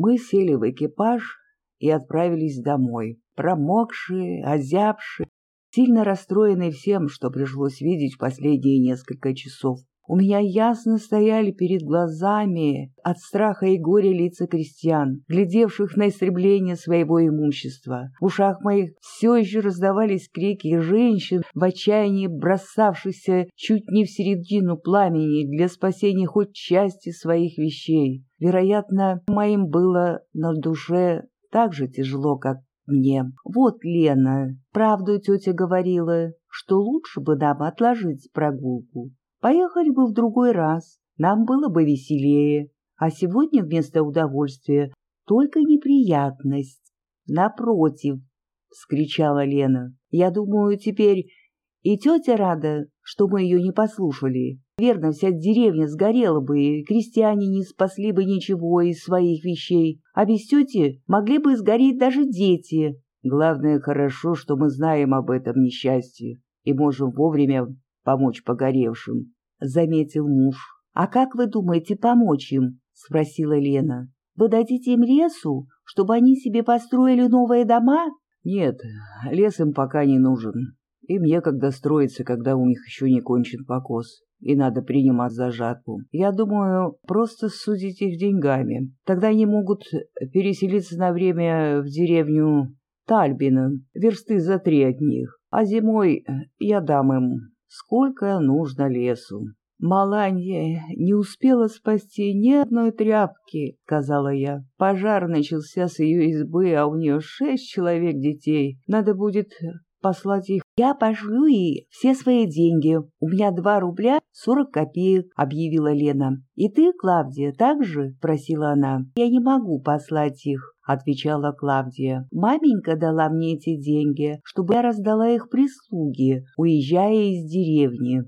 Мы сели в экипаж и отправились домой, промокшие, озябшие, сильно расстроенные всем, что пришлось видеть в последние несколько часов. У меня ясно стояли перед глазами от страха и горя лица крестьян, глядевших на истребление своего имущества. В ушах моих все еще раздавались крики женщин, в отчаянии бросавшихся чуть не в середину пламени для спасения хоть части своих вещей. Вероятно, моим было на душе так же тяжело, как мне. Вот, Лена, правду тетя говорила, что лучше бы нам отложить прогулку. Поехали бы в другой раз, нам было бы веселее, а сегодня вместо удовольствия только неприятность. Напротив, — вскричала Лена, — я думаю, теперь и тетя рада, что мы ее не послушали. Верно, вся деревня сгорела бы, и крестьяне не спасли бы ничего из своих вещей, а без тети могли бы сгореть даже дети. Главное, хорошо, что мы знаем об этом несчастье и можем вовремя помочь погоревшим, — заметил муж. — А как вы думаете помочь им? — спросила Лена. — Вы дадите им лесу, чтобы они себе построили новые дома? — Нет, лес им пока не нужен. Им некогда строиться, когда у них еще не кончен покос, и надо принимать за жатву. Я думаю, просто судить их деньгами. Тогда они могут переселиться на время в деревню Тальбина, версты за три от них, а зимой я дам им сколько нужно лесу. «Маланья не успела спасти ни одной тряпки», — сказала я. «Пожар начался с ее избы, а у нее шесть человек детей. Надо будет послать их. Я пошлю ей все свои деньги. У меня два рубля сорок копеек, объявила Лена. И ты, Клавдия, так же? просила она. Я не могу послать их отвечала Клавдия. «Маменька дала мне эти деньги, чтобы я раздала их прислуге, уезжая из деревни».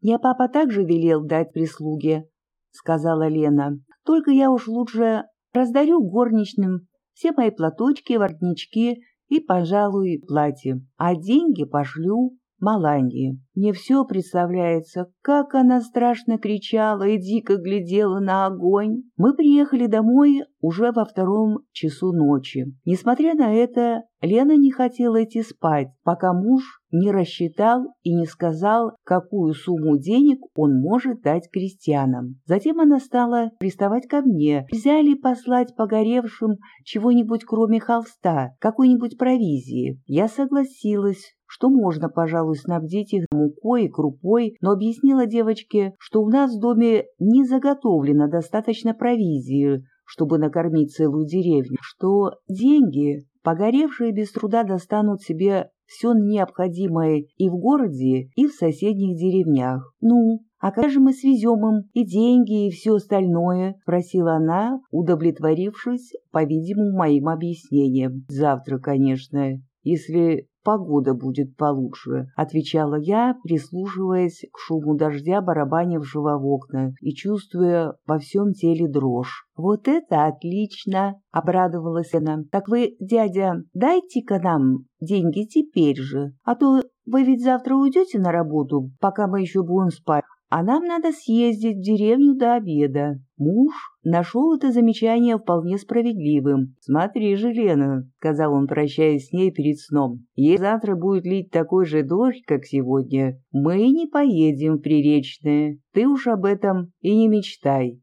«Мне папа также велел дать прислуге», — сказала Лена. «Только я уж лучше раздарю горничным все мои платочки, воротнички и, пожалуй, платье, а деньги пошлю Маланьи. Мне все представляется, как она страшно кричала и дико глядела на огонь. Мы приехали домой уже во втором часу ночи. Несмотря на это, Лена не хотела идти спать, пока муж не рассчитал и не сказал, какую сумму денег он может дать крестьянам. Затем она стала приставать ко мне. Нельзя ли послать погоревшим чего-нибудь кроме холста, какой-нибудь провизии? Я согласилась, что можно, пожалуй, снабдить их мукой и крупой, но объяснила девочке, что у нас в доме не заготовлено достаточно провизии, чтобы накормить целую деревню, что деньги, погоревшие без труда достанут себе все необходимое и в городе, и в соседних деревнях. «Ну, а как же мы свезем им и деньги, и все остальное?» — спросила она, удовлетворившись, по-видимому, моим объяснением. «Завтра, конечно, если погода будет получше», — отвечала я, прислушиваясь к шуму дождя, барабанившего в окна и чувствуя во всем теле дрожь. «Вот это отлично!» — обрадовалась она. «Так вы, дядя, дайте-ка нам деньги теперь же, а то вы ведь завтра уйдете на работу, пока мы еще будем спать, а нам надо съездить в деревню до обеда. Муж нашел это замечание вполне справедливым. «Смотри же, Лена», — сказал он, прощаясь с ней перед сном, — «если завтра будет лить такой же дождь, как сегодня, мы не поедем в Приречное. Ты уж об этом и не мечтай.